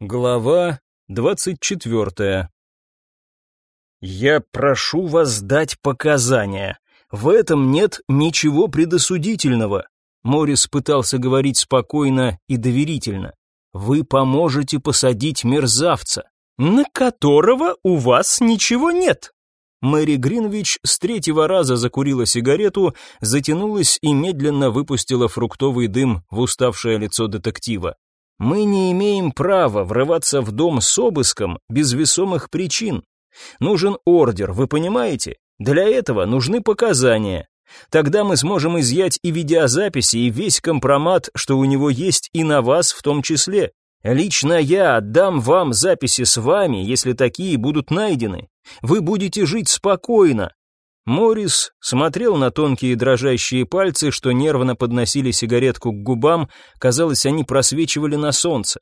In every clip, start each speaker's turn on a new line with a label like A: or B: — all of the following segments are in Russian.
A: Глава двадцать четвертая. «Я прошу вас дать показания. В этом нет ничего предосудительного». Морис пытался говорить спокойно и доверительно. «Вы поможете посадить мерзавца, на которого у вас ничего нет». Мэри Гринвич с третьего раза закурила сигарету, затянулась и медленно выпустила фруктовый дым в уставшее лицо детектива. Мы не имеем права врываться в дом с обыском без весомых причин. Нужен ордер, вы понимаете? Для этого нужны показания. Тогда мы сможем изъять и видеозаписи, и весь компромат, что у него есть и на вас в том числе. Лично я отдам вам записи с вами, если такие будут найдены. Вы будете жить спокойно, Морис смотрел на тонкие дрожащие пальцы, что нервно подносили сигаретку к губам, казалось, они просвечивали на солнце.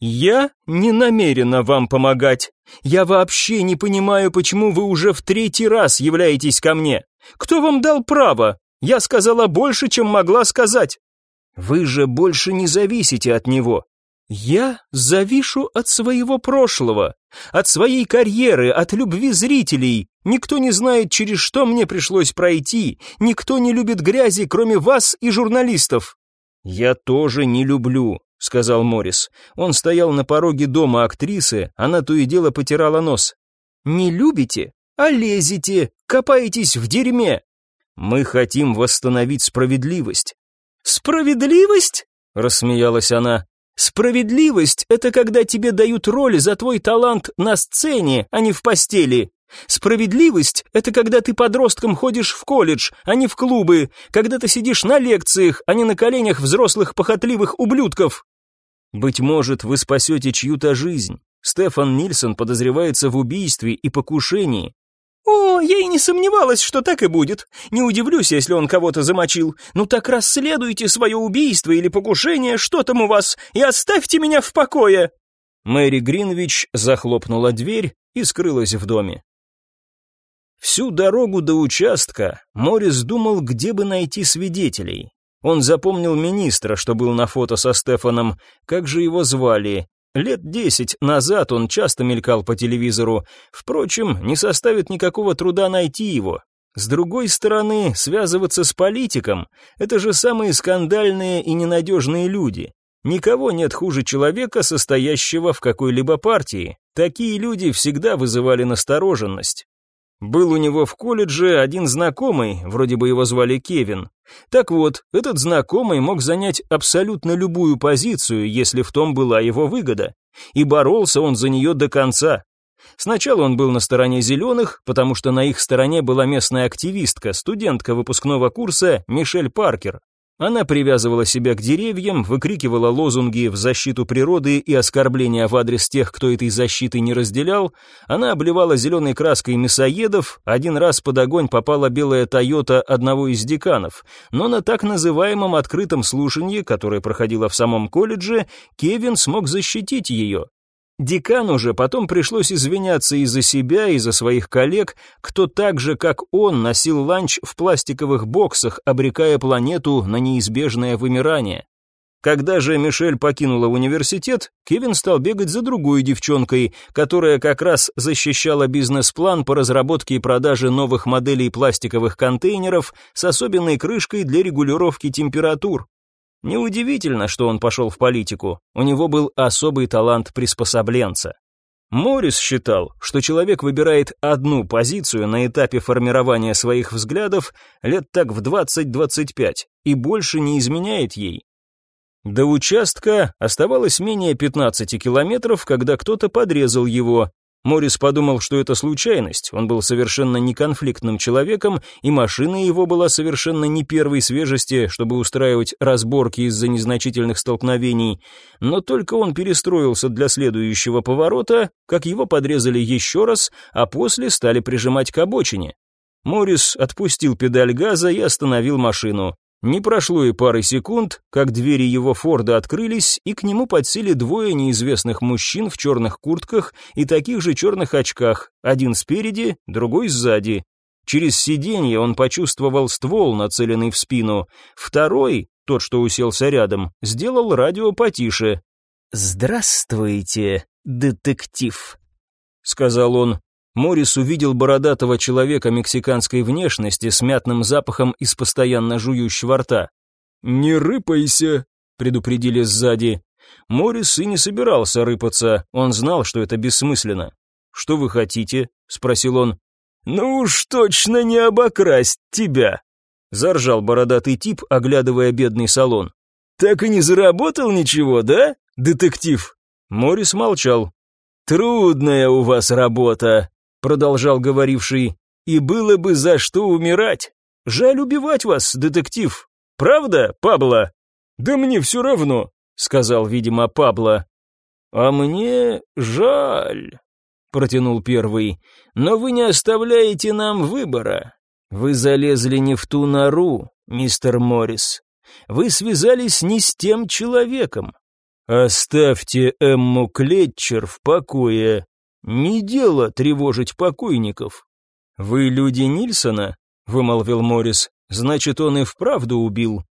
A: «Я не намерена вам помогать. Я вообще не понимаю, почему вы уже в третий раз являетесь ко мне. Кто вам дал право? Я сказала больше, чем могла сказать». «Вы же больше не зависите от него. Я завишу от своего прошлого, от своей карьеры, от любви зрителей. Никто не знает, через что мне пришлось пройти. Никто не любит грязи, кроме вас и журналистов. Я тоже не люблю, сказал Морис. Он стоял на пороге дома актрисы, она то и дело потирала нос. Не любите, а лезете, копаетесь в дерьме. Мы хотим восстановить справедливость. Справедливость? рассмеялась она. Справедливость — это когда тебе дают роль за твой талант на сцене, а не в постели. Справедливость — это когда ты подростком ходишь в колледж, а не в клубы, когда ты сидишь на лекциях, а не на коленях взрослых похотливых ублюдков. Быть может, вы спасете чью-то жизнь. Стефан Нильсон подозревается в убийстве и покушении. «О, я и не сомневалась, что так и будет. Не удивлюсь, если он кого-то замочил. Ну так расследуйте свое убийство или покушение, что там у вас, и оставьте меня в покое!» Мэри Гринвич захлопнула дверь и скрылась в доме. Всю дорогу до участка Морис думал, где бы найти свидетелей. Он запомнил министра, что был на фото со Стефаном, как же его звали, Лет десять назад он часто мелькал по телевизору. Впрочем, не составит никакого труда найти его. С другой стороны, связываться с политиком – это же самые скандальные и ненадежные люди. Никого нет хуже человека, состоящего в какой-либо партии. Такие люди всегда вызывали настороженность. Был у него в колледже один знакомый, вроде бы его звали Кевин. Так вот, этот знакомый мог занять абсолютно любую позицию, если в том была его выгода. И боролся он за нее до конца. Сначала он был на стороне зеленых, потому что на их стороне была местная активистка, студентка выпускного курса Мишель Паркер. Она привязывала себя к деревьям, выкрикивала лозунги в защиту природы и оскорбления в адрес тех, кто этой защиты не разделял. Она обливала зеленой краской мясоедов, один раз под огонь попала белая Тойота одного из деканов. Но на так называемом открытом слушании, которое проходило в самом колледже, Кевин смог защитить ее. Декану же потом пришлось извиняться и за себя, и за своих коллег, кто так же, как он, носил ланч в пластиковых боксах, обрекая планету на неизбежное вымирание. Когда же Мишель покинула университет, Кевин стал бегать за другой девчонкой, которая как раз защищала бизнес-план по разработке и продаже новых моделей пластиковых контейнеров с особенной крышкой для регулировки температур. Неудивительно, что он пошел в политику, у него был особый талант приспособленца. Моррис считал, что человек выбирает одну позицию на этапе формирования своих взглядов лет так в 20-25 и больше не изменяет ей. До участка оставалось менее 15 километров, когда кто-то подрезал его, Морис подумал, что это случайность, он был совершенно неконфликтным человеком, и машина его была совершенно не первой свежести, чтобы устраивать разборки из-за незначительных столкновений, но только он перестроился для следующего поворота, как его подрезали еще раз, а после стали прижимать к обочине. Морис отпустил педаль газа и остановил машину. Не прошло и пары секунд, как двери его Форда открылись, и к нему подсели двое неизвестных мужчин в черных куртках и таких же черных очках, один спереди, другой сзади. Через сиденье он почувствовал ствол, нацеленный в спину. Второй, тот, что уселся рядом, сделал радио потише. «Здравствуйте, детектив», — сказал он. Морис увидел бородатого человека мексиканской внешности с мятным запахом из постоянно жующего рта. «Не рыпайся», — предупредили сзади. Морис и не собирался рыпаться, он знал, что это бессмысленно. «Что вы хотите?» — спросил он. «Ну уж точно не обокрасть тебя!» — заржал бородатый тип, оглядывая бедный салон. «Так и не заработал ничего, да, детектив?» Морис молчал. «Трудная у вас работа», — продолжал говоривший, «и было бы за что умирать. Жаль убивать вас, детектив. Правда, Пабло?» «Да мне все равно», — сказал, видимо, Пабло. «А мне жаль», — протянул первый, «но вы не оставляете нам выбора. Вы залезли не в ту нору, мистер Моррис. Вы связались не с тем человеком. Оставьте Эмму Клетчер в покое. Не дело тревожить покойников. Вы люди Нильсона?» — вымолвил Моррис. «Значит, он и вправду убил».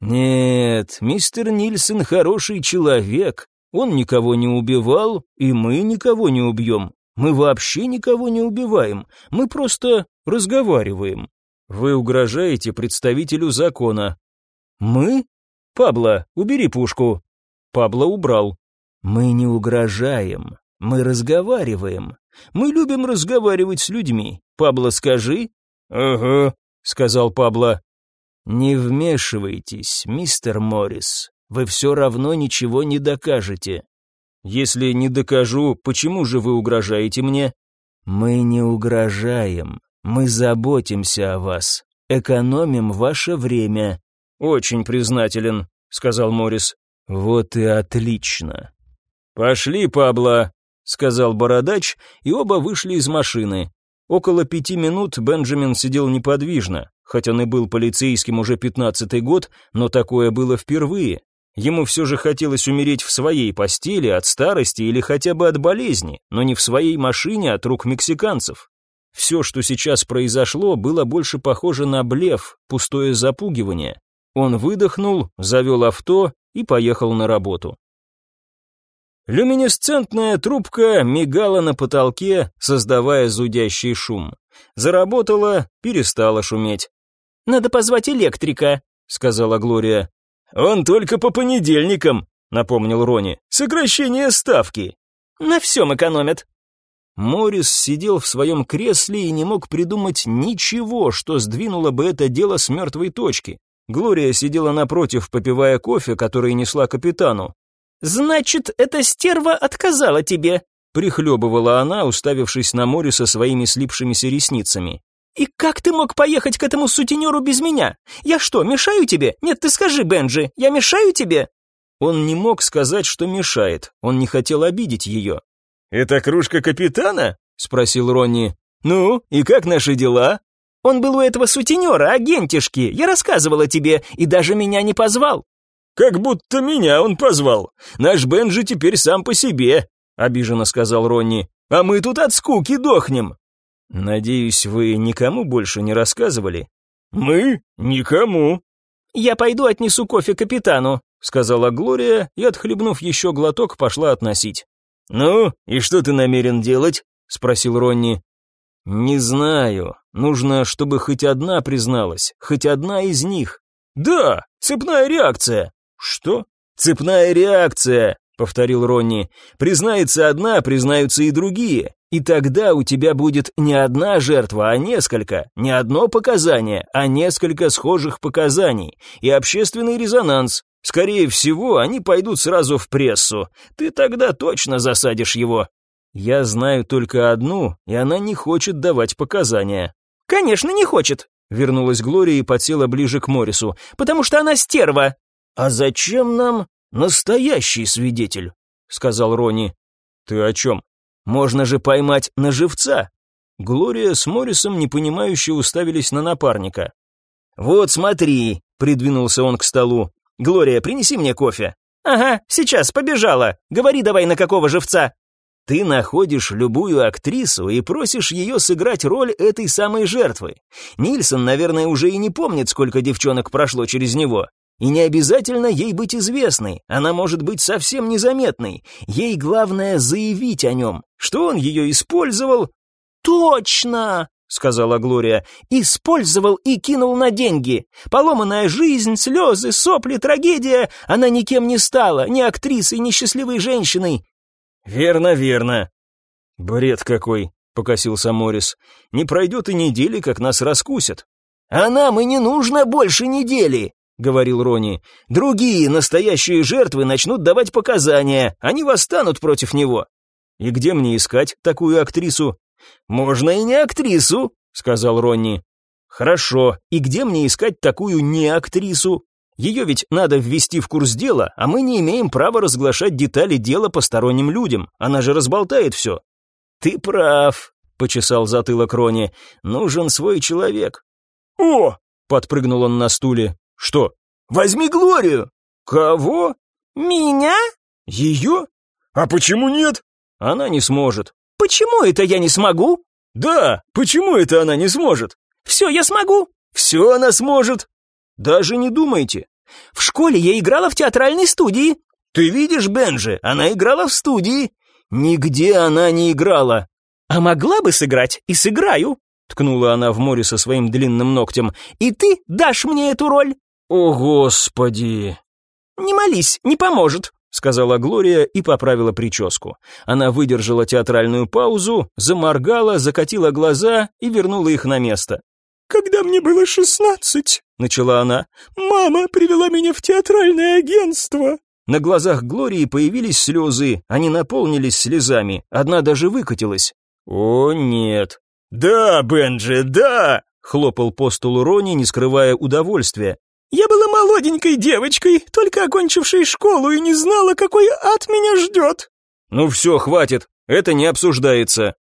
A: «Нет, мистер Нильсон хороший человек. Он никого не убивал, и мы никого не убьем. Мы вообще никого не убиваем. Мы просто разговариваем. Вы угрожаете представителю закона. Мы? Пабло, убери пушку. Пабло убрал. Мы не угрожаем. Мы разговариваем. Мы любим разговаривать с людьми. Пабло, скажи. Ага, сказал Пабло. Не вмешивайтесь, мистер Моррис. Вы все равно ничего не докажете. Если не докажу, почему же вы угрожаете мне? Мы не угрожаем. Мы заботимся о вас. Экономим ваше время. Очень признателен, сказал Морис. Вот и отлично. Пошли, Пабло, сказал бородач, и оба вышли из машины. Около пяти минут Бенджамин сидел неподвижно, хоть он и был полицейским уже пятнадцатый год, но такое было впервые. Ему все же хотелось умереть в своей постели от старости или хотя бы от болезни, но не в своей машине от рук мексиканцев. Все, что сейчас произошло, было больше похоже на блеф, пустое запугивание. Он выдохнул, завел авто и поехал на работу. Люминесцентная трубка мигала на потолке, создавая зудящий шум. Заработала, перестала шуметь. «Надо позвать электрика», — сказала Глория. «Он только по понедельникам», — напомнил Рони. «Сокращение ставки». «На всем экономят». Морис сидел в своем кресле и не мог придумать ничего, что сдвинуло бы это дело с мертвой точки. Глория сидела напротив, попивая кофе, который несла капитану. «Значит, эта стерва отказала тебе», — прихлебывала она, уставившись на море со своими слипшимися ресницами. «И как ты мог поехать к этому сутенеру без меня? Я что, мешаю тебе? Нет, ты скажи, Бенджи, я мешаю тебе?» Он не мог сказать, что мешает, он не хотел обидеть ее. «Это кружка капитана?» — спросил Ронни. «Ну, и как наши дела?» «Он был у этого сутенера, агентишки, я рассказывала тебе, и даже меня не позвал». «Как будто меня он позвал. Наш Бенджи теперь сам по себе», — обиженно сказал Ронни. «А мы тут от скуки дохнем». «Надеюсь, вы никому больше не рассказывали?» «Мы? Никому». «Я пойду отнесу кофе капитану», — сказала Глория и, отхлебнув еще глоток, пошла относить. «Ну, и что ты намерен делать?» — спросил Ронни. «Не знаю. Нужно, чтобы хоть одна призналась, хоть одна из них». «Да, цепная реакция». «Что?» «Цепная реакция», — повторил Ронни. «Признается одна, признаются и другие. И тогда у тебя будет не одна жертва, а несколько, не одно показание, а несколько схожих показаний, и общественный резонанс. Скорее всего, они пойдут сразу в прессу. Ты тогда точно засадишь его. Я знаю только одну, и она не хочет давать показания. Конечно, не хочет, вернулась Глория и подсела ближе к Морису, потому что она стерва. А зачем нам настоящий свидетель? сказал Рони. Ты о чем? Можно же поймать на живца. Глория с Моррисом непонимающе уставились на напарника. «Вот смотри», — придвинулся он к столу. «Глория, принеси мне кофе». «Ага, сейчас, побежала. Говори давай, на какого живца». Ты находишь любую актрису и просишь ее сыграть роль этой самой жертвы. Нильсон, наверное, уже и не помнит, сколько девчонок прошло через него. И не обязательно ей быть известной, она может быть совсем незаметной. Ей главное заявить о нем, что он ее использовал. «Точно!» — сказала Глория. «Использовал и кинул на деньги. Поломанная жизнь, слезы, сопли, трагедия. Она никем не стала, ни актрисой, ни счастливой женщиной». «Верно, верно». «Бред какой!» — покосился Морис. «Не пройдет и недели, как нас раскусят». «А нам и не нужно больше недели», — говорил Рони. «Другие настоящие жертвы начнут давать показания, они восстанут против него». «И где мне искать такую актрису?» «Можно и не актрису», — сказал Ронни. «Хорошо, и где мне искать такую не актрису? Ее ведь надо ввести в курс дела, а мы не имеем права разглашать детали дела посторонним людям, она же разболтает все». «Ты прав», — почесал затылок Рони. «Нужен свой человек». «О!» — подпрыгнул он на стуле. «Что?» «Возьми Глорию!» «Кого?» «Меня?» «Ее? А почему нет?» «Она не сможет». «Почему это я не смогу?» «Да, почему это она не сможет?» «Все я смогу». «Все она сможет». «Даже не думайте». «В школе я играла в театральной студии». «Ты видишь, Бенджи, она играла в студии». «Нигде она не играла». «А могла бы сыграть, и сыграю», ткнула она в море со своим длинным ногтем. «И ты дашь мне эту роль?» «О, Господи!» «Не молись, не поможет», — сказала Глория и поправила прическу. Она выдержала театральную паузу, заморгала, закатила глаза и вернула их на место. «Когда мне было шестнадцать», — начала она, — «мама привела меня в театральное агентство». На глазах Глории появились слезы, они наполнились слезами, одна даже выкатилась. «О, нет», «Да, Бенджи, да!» — хлопал по столу Рони, не скрывая удовольствия. «Я была молоденькой девочкой, только окончившей школу и не знала, какой ад меня ждет!» «Ну все, хватит, это не обсуждается!»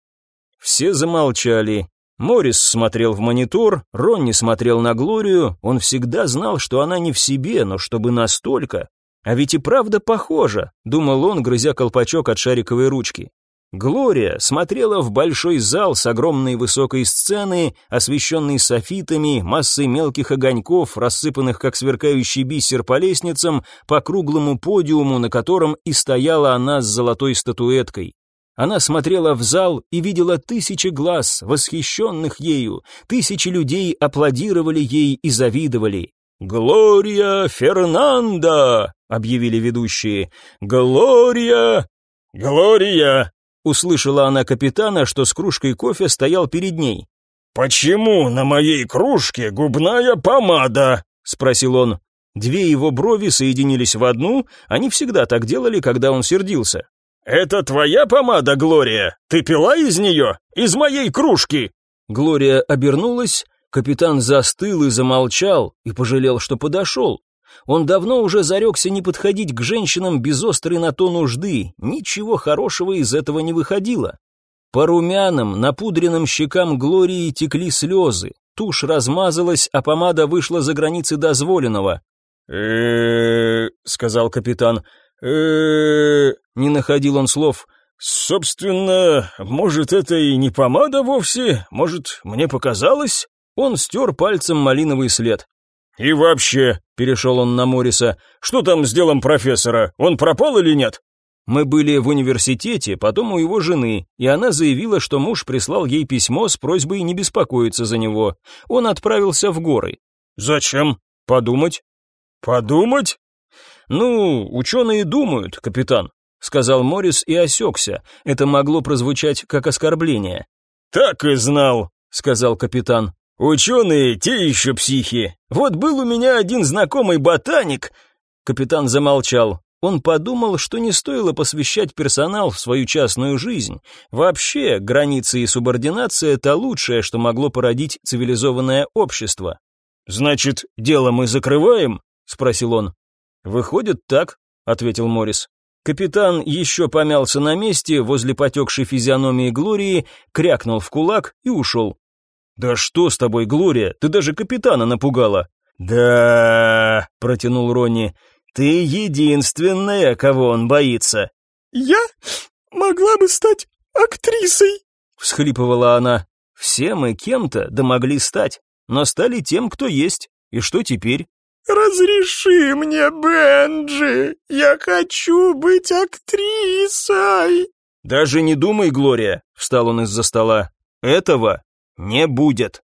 A: Все замолчали. Морис смотрел в монитор, Ронни смотрел на Глорию, он всегда знал, что она не в себе, но чтобы настолько. А ведь и правда похожа, думал он, грызя колпачок от шариковой ручки. Глория смотрела в большой зал с огромной высокой сцены, освещенной софитами, массой мелких огоньков, рассыпанных как сверкающий бисер по лестницам, по круглому подиуму, на котором и стояла она с золотой статуэткой. Она смотрела в зал и видела тысячи глаз, восхищенных ею, тысячи людей аплодировали ей и завидовали. «Глория Фернанда!» — объявили ведущие. «Глория!» «Глория!» Услышала она капитана, что с кружкой кофе стоял перед ней. «Почему на моей кружке губная помада?» — спросил он. Две его брови соединились в одну, они всегда так делали, когда он сердился. «Это твоя помада, Глория? Ты пила из нее? Из моей кружки?» Глория обернулась, капитан застыл и замолчал, и пожалел, что подошел. Он давно уже зарекся не подходить к женщинам без острой на то нужды, ничего хорошего из этого не выходило. По румяным, напудренным щекам Глории текли слезы, тушь размазалась, а помада вышла за границы дозволенного. сказал капитан. не находил он слов. «Собственно, может, это и не помада вовсе, может, мне показалось?» Он стер пальцем малиновый след. «И вообще», — перешел он на Морриса, — «что там с делом профессора? Он пропал или нет?» Мы были в университете, потом у его жены, и она заявила, что муж прислал ей письмо с просьбой не беспокоиться за него. Он отправился в горы. «Зачем? Подумать?» «Подумать?» «Ну, ученые думают, капитан», — сказал Моррис и осекся. Это могло прозвучать как оскорбление. «Так и знал», — сказал капитан. «Ученые, те еще психи. Вот был у меня один знакомый ботаник». Капитан замолчал. Он подумал, что не стоило посвящать персонал в свою частную жизнь. Вообще, границы и субординация – это лучшее, что могло породить цивилизованное общество. «Значит, дело мы закрываем?» – спросил он. «Выходит так», – ответил Моррис. Капитан еще помялся на месте возле потекшей физиономии Глории, крякнул в кулак и ушел. «Да что с тобой, Глория? Ты даже капитана напугала!» «Да...» — протянул Ронни. «Ты единственная, кого он боится».
B: «Я могла бы стать актрисой!» — всхлипывала она.
A: «Все мы кем-то да могли стать, но стали тем, кто есть. И что теперь?»
B: разреши мне, Бенджи! Я хочу быть актрисой!»
A: «Даже не думай, Глория», — встал он из-за стола. «Этого не будет».